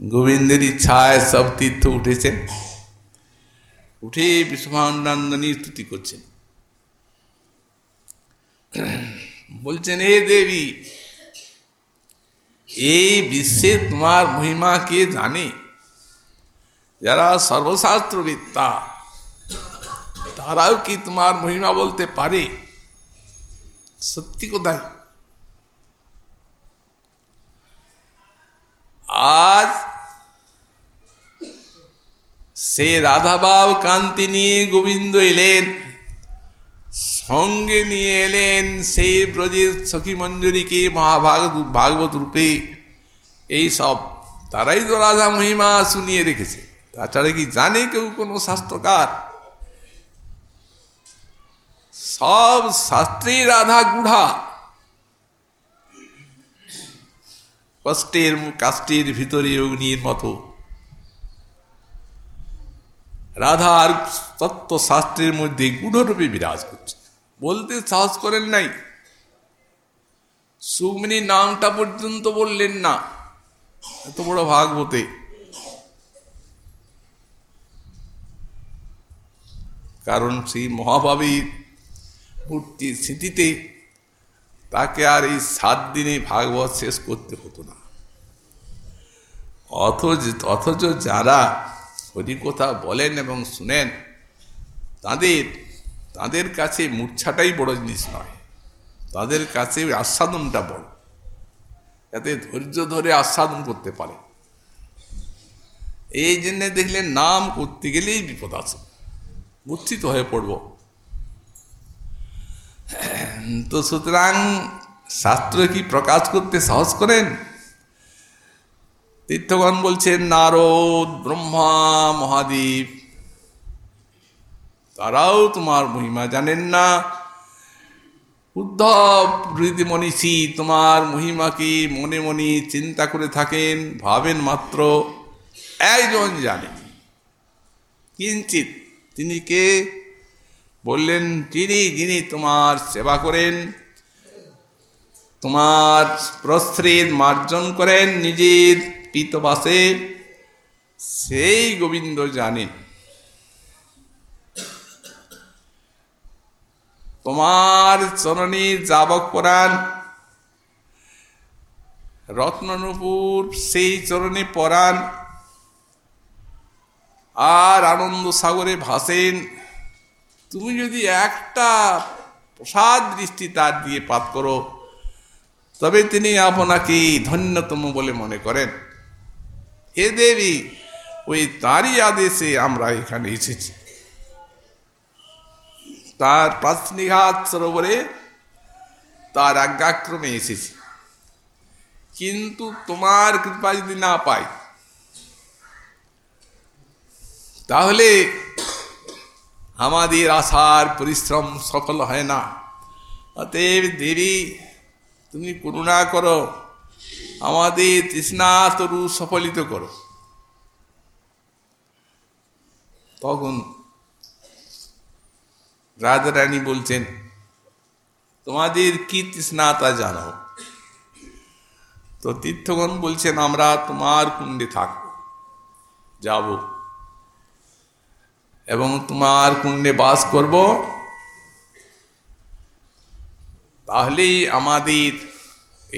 গোবিন্দের ইচ্ছায় সব তীর্থ উঠেছে। উঠে বিশ্বভানন্দনী স্তুতি করছেন। বলছেন, হে দেবী এই বিশ্বে তোমার মহিমা কে জানে? যারা সর্বশাস্ত্রবিদ্যা, তারাও কি তোমার মহিমা বলতে পারে? সত্যি কোথায়? আজ সে রাধাবাব কান্তি নিয়ে গোবিন্দ এলেন। সঙ্গে নিয়ে এলেন সেই ব্রজের সখী মঞ্জুরিকে মহাভাগবত ভাগবত রূপে এই সব তারাই তো রাধা মহিমা শুনিয়ে রেখেছে। তাছাড়া কি জানে কেউ কোনো শাস্ত্রকার? সব শাস্ত্রী রাধা গুঢ়া। কষ্টের, কাষ্টের ভিতরে অগ্নির মতো। রাধার তত্ত্বশাস্ত্রের মধ্যে গূঢ়রূপে বিরাজ করছে। বলতে সাহস করেন নাই। সুমিনী নামটা পর্যন্ত বললেন না। এত বড় ভাগবতে কারণ সেই মহাভাবীর মূর্তির স্মৃতিতে তাকে আর এই সাত দিনে ভাগবত শেষ করতে হতো না। অথচ অথচ যারা হরিকথা বলেন এবং শুনেন, তাদের তাদের কাছে মূর্ছাটাই বড় জিনিস নয়। তাদের কাছে আস্বাদনটা বড়। যাতে ধৈর্য ধরে আস্বাদন করতে পারে। এই জন্যে দেখলে নাম করতে গেলেই বিপদ আছে। মূর্ছিত হয়ে পড়ব। তো সুতরাং শাস্ত্র কি প্রকাশ করতে সাহস করেন? তীর্থগণ বলছেন, নারদ, ব্রহ্মা মহাদেব তারাও তোমার মহিমা জানেন না। উদ্ধব হৃদি মনীষী তোমার মহিমাকে মনে মনে চিন্তা করে থাকেন, ভাবেন মাত্র, একজন জানেন কিঞ্চিত তিনি কে? বললেন তিনি যিনি তোমার সেবা করেন, তোমার প্রস্ত্রের মার্জন করেন, নিজের পিতবাসে, সেই গোবিন্দ জানেন। তোমার চরণী যাবক পরাণ। রত্ননুপুর সেই চরণে পরাণ। আর আনন্দ সাগরে ভাসেন। তুমি যদি একটা প্রসাদ দৃষ্টি তার দিয়ে পাত করো, তবে তিনি আপনাকে ধন্যতম বলে মনে করেন। দেবী, ওই তারই আদেশে আমরা এখানে এসেছি। তার প্রাচনিঘাত সরোবরে তার আজ্ঞাক্রমে এসেছি। কিন্তু তোমার কৃপা যদি না পাই, তাহলে আমাদের আশার পরিশ্রম সফল হয় না। অতএব দেবী, তুমি করুণা করো, আমাদের তৃষ্ণা তরু সফলিত করো। তখন রাজারানী বলছেন, তোমাদের কি তৃষ্ণা তা জানো? তো তীর্থগণ বলছেন, আমরা তোমার কুণ্ডে থাকব, যাব এবং তোমার কুণ্ডে বাস করব। তাহলেই আমাদের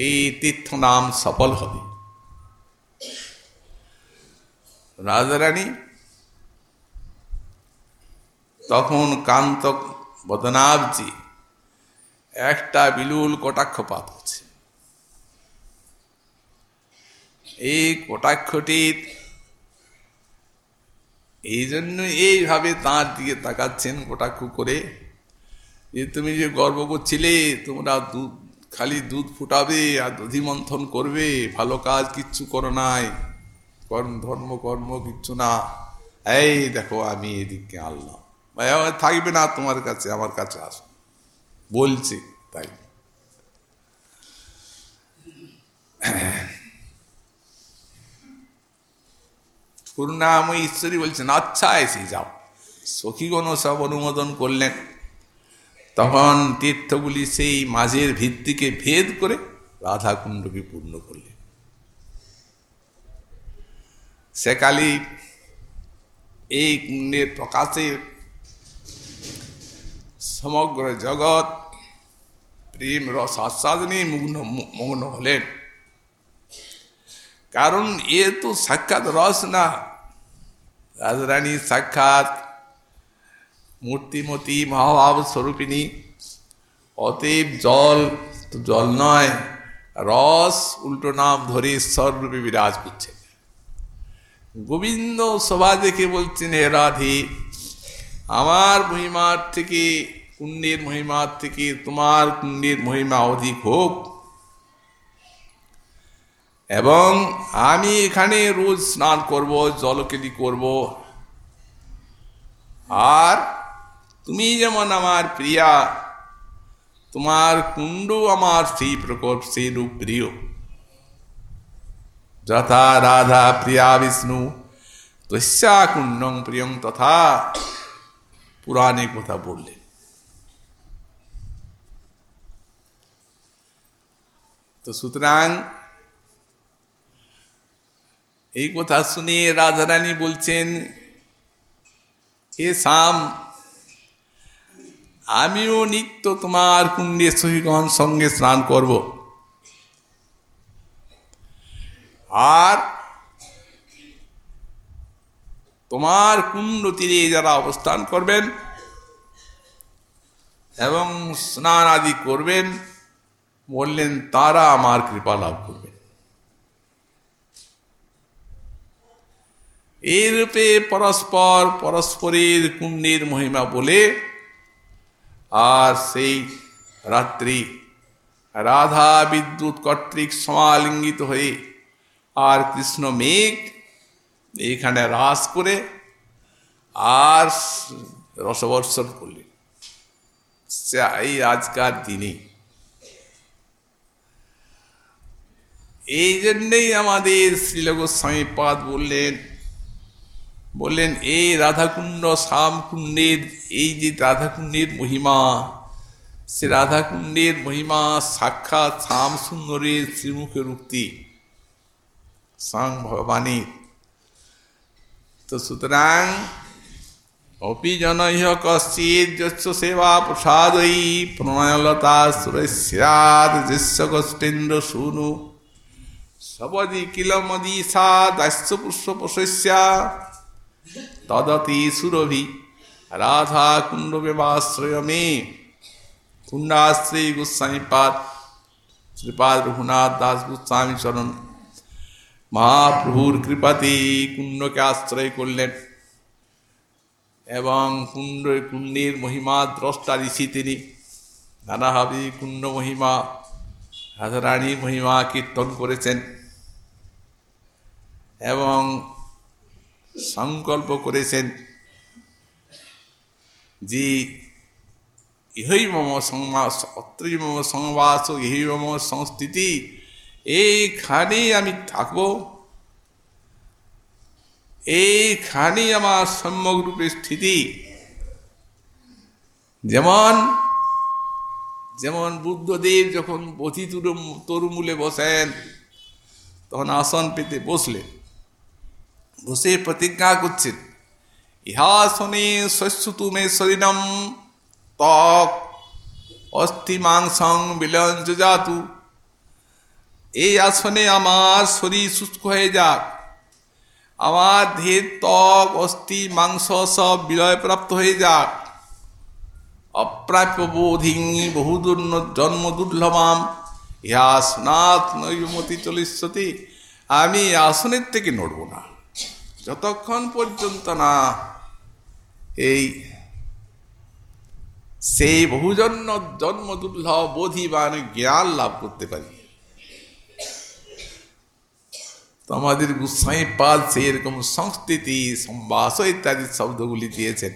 এই তীর্থ নাম সফল হবে। রাজারানী তখন কান্ত বদনাবজি একটা বিলুল কটাক্ষপাত হচ্ছে এই কটাক্ষটির এই জন্য এইভাবে তাঁর দিকে তাকাচ্ছেন কটাক্ষ করে যে, তুমি যে গর্ব করছিলে, তোমরা দুধ, খালি দুধ ফুটাবে আর দধি মন্থন করবে, ভালো কাজ কিচ্ছু করো নাই, কর্ম, ধর্ম, কর্ম কিচ্ছু না। এই দেখো, আমি এদিকে আনলাম। থাকবে না, তোমার কাছে, আমার কাছে আস। বলছি, তাই। করুণাময় ঈশ্বরী বলছেন আচ্ছা এসে যাও। সখীগণ সব অনুমোদন করলেন। তখন তীর্থগুলি সেই মাঝের ভিত্তিকে ভেদ করে রাধাকুণ্ডকে পূর্ণ করলেন। সেকালে এই কুণ্ডের প্রকাশে সমগ্র জগৎ প্রেম রস আস্বাদনে মগ্ন মগ্ন হলেন। কারণ এ তো সাক্ষাৎ রস না। রাজরানী সাক্ষাৎ মূর্তিমতি মহাভাব স্বরূপিনী অতএব জল তো জল নয়, রস উল্টো নাম ধরে ঈশ্বররূপে বিরাজ করছে। গোবিন্দ সভা দেখে বলছেন, হে রাধে আমার মহিমার থেকে কুণ্ডের মহিমার থেকে তোমার কুণ্ডের মহিমা অধিক হোক। এবং আমি এখানে রোজ স্নান করব, জলকেলি করব। আর তুমি যেমন আমার প্রিয়া, তোমার কুণ্ড আমার সেই প্রকোপ, সেই রূপ প্রিয়। যথা রাধা প্রিয়া বিষ্ণু, তস্যা কুণ্ডং প্রিয়ং তথা পুরাণে কথা বললেন। তো সুতরাং এই কথা শুনে রাধারানী বলছেন, হে শাম আমিও নিত্য তোমার কুণ্ডে সহিগণ সঙ্গে স্নান করব। আর তোমার কুণ্ড তীরে যারা অবস্থান করবেন এবং স্নান আদি করবেন, বললেন, তারা আমার কৃপা লাভ করবেন এই রূপে পরস্পর পরস্পরের কুণ্ডের মহিমা বলে, আর সেই রাত্রি রাধা বিদ্যুৎ কর্তৃক সমালিঙ্গিত হয়ে আর কৃষ্ণ মেঘ এইখানে রাস করে আর রসবর্ষণ করলেন। এই আজকার দিনে। এই জন্যেই আমাদের শ্রীলগোস্বামী পাদ বললেন বললেন, এই রাধাকুণ্ড, শ্যামকুণ্ডের, এই যে রাধাকুণ্ডের মহিমা, সে রাধাকুণ্ডের মহিমা সাক্ষাৎ শ্যাম সুন্দরের শ্রীমুখের উক্তি স্বয়ং ভগবানী তো সুতরাং অপি জনহ্য কশ্চিৎ সেবা প্রসাদই প্রণয়লতা সুরস্যাদ যস্য কষ্টেন্দ্র শুনু। সবদি কিলমদিশা দাস্য পুষ্প প্রশস্যা তদতি সুরভি রাধা কুণ্ড বিবাশ্রয় মে। কুণ্ডাশ্রী গোস্বামী পাদ শ্রীপাদ রঘুনাথ দাস গোস্বামী চরণ মহাপ্রভুর কৃপাতে কুণ্ডকে আশ্রয় করলেন এবং কুণ্ড, কুণ্ডের মহিমা দ্রষ্টা ঋষি তিনি। নানাভাবে কুণ্ড মহিমা, রাধারানীর মহিমা কীর্তন করেছেন এবং সংকল্প করেছেন যে ইহই মম সংবাস অত্রই মম সংবাস ইহই মম সংস্থিতি এইখানেই আমি থাকব। এইখানেই আমার সম্যক রূপে স্থিতি। যেমন যেমন বুদ্ধদেব যখন বধি তরুমূলে বসেন, তখন আসন পেতে বসলেন। বসে প্রতিজ্ঞা করছেন ইহাসনে শস্য তুমে শরীরম ত্বক অস্থি মাংসং বিলঞ্চ জাতু। এই আসনে আমার শরীর শুষ্ক হয়ে যাক। আমার দেহের ত্বক, অস্থি, মাংস সব বিলয়প্রাপ্ত হয়ে যাক। অপ্রাপ্য বোধিং বহুদূর জন্ম দুর্লভাম। ইহা স্নাত নৈমতি চলিষ্যতি। আমি আসনের থেকে নড়ব না। যতক্ষণ পর্যন্ত না এই সেই বহুজন্য জন্ম দুর্লভ বোধি বা জ্ঞান লাভ করতে পারি তো আমাদের গুসাই পাল সেই এরকম সংস্কৃতি সম্বাস ইত্যাদি শব্দগুলি দিয়েছেন।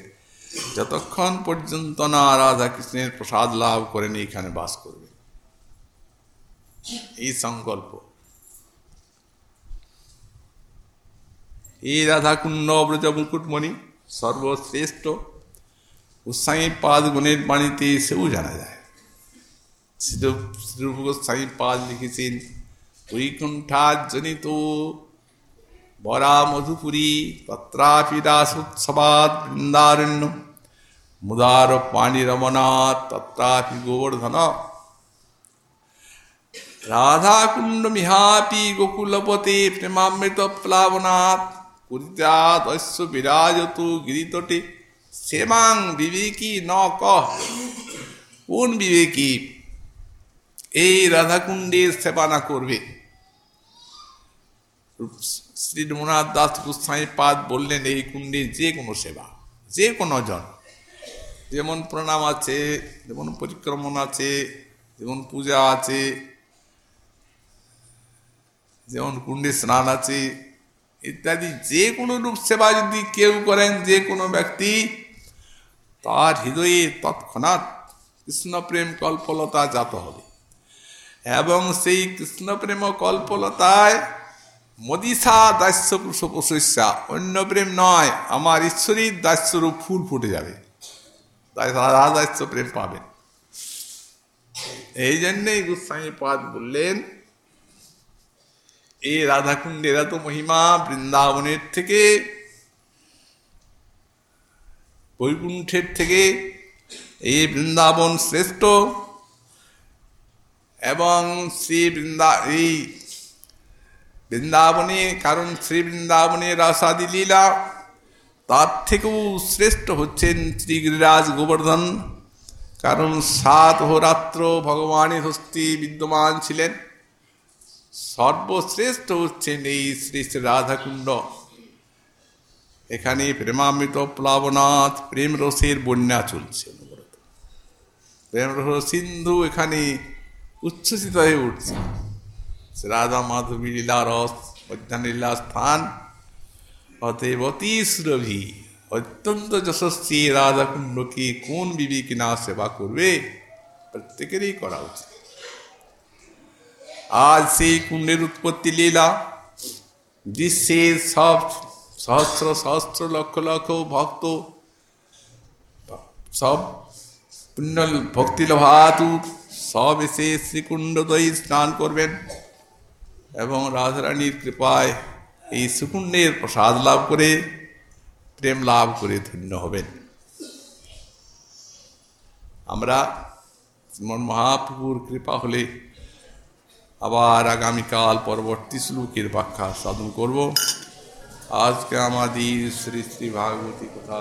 যতক্ষণ পর্যন্ত না রাধা কৃষ্ণের প্রসাদ লাভ করেন এইখানে বাস করবে এই সংকল্প। এই রাধাকুণ্ড ব্রজ মুকুটমণি সর্বশ্রেষ্ঠ। গোস্বাই পাদ গুণের বাণীতে সেও জানা যায়। শ্রী গোস্বাই পাদ লিখেছেন বৈকুণ্ঠাজনিত বরা মধুপুরী তত্রাপি দাসোৎসবাদ বৃন্দারণ্য মুদার পাণিরমনাথ তত্রাপি গোবর্ধন রাধাকুণ্ড মিহাপি গোকুলপতি প্রেমামৃত প্লাবনাথ কুরিতাদস্য বিরাজত গিরিতটে সেমাং বিবেকী ন কহ কোন বিবেকী এই রাধাকুণ্ডের সেবা না করবে শ্রী রঘুনাথ দাস গোস্বাই পাদ বললেন, এই কুণ্ডে যে কোনো সেবা, যে কোনো জন যেমন প্রণাম আছে, যেমন পরিক্রমণ আছে, যেমন পূজা আছে, যেমন কুণ্ডে স্নান আছে, ইত্যাদি, যে কোনো রূপ সেবা যদি কেউ করেন, যে কোনো ব্যক্তি, তার হৃদয়ে তৎক্ষণাৎ কৃষ্ণপ্রেম কল্পলতা জাত হবে। এবং সেই কৃষ্ণপ্রেম কল্পলতায় মদিসা দাস্য পুরুষ প্রশস্যা অন্য প্রেম নয়, আমার ঈশ্বরীর দাস্যরূপ ফুল ফুটে যাবে। তাই দাস্য প্রেম পাবেন এই জন্যেই গোস্বামী পাদ বললেন এই রাধাকুণ্ডের এত মহিমা, বৃন্দাবনের থেকে, বৈকুণ্ঠের থেকে এই বৃন্দাবন শ্রেষ্ঠ এবং শ্রী বৃন্দা, এই বৃন্দাবনে, কারণ শ্রী বৃন্দাবনের রাসাদি লীলা, তার থেকেও শ্রেষ্ঠ হচ্ছেন শ্রী গিরিরাজ গোবর্ধন। কারণ সাত রাত্র ভগবানের হস্তি বিদ্যমান ছিলেন। সর্বশ্রেষ্ঠ হচ্ছেন এই শ্রী শ্রী রাধাকুণ্ড। এখানে প্রেমামৃত প্লাবনাথ প্রেম রসের বন্যা চলছে প্রেম রস সিন্ধু এখানে উচ্ছ্বসিত হয়ে উঠছে। রাধা মাধবী লীলা রস স্থান অতএব অতি সুরভি অত্যন্ত যশস্বী রাধাকুণ্ডকে কোন বিবি কিনা সেবা করবে প্রত্যেকেরই করা উচিত আজ সেই কুণ্ডের উৎপত্তি লীলা বিশ্বের সব সহস্র সহস্র লক্ষ লক্ষ ভক্ত সব পুণ্য ভক্তিলভাতু সব এসে শ্রীকুণ্ড দই স্নান করবেন এবং রাধারানীর কৃপায় এই সুকুণ্ডের প্রসাদ লাভ করে, প্রেম লাভ করে ধন্য হবেন। আমরা মহাপ্রভুর কৃপা হলে আবার আগামীকাল পরবর্তী শ্লোকের ব্যাখ্যা সাধন করব। আজকে আমাদের শ্রী শ্রী ভাগবতী কথা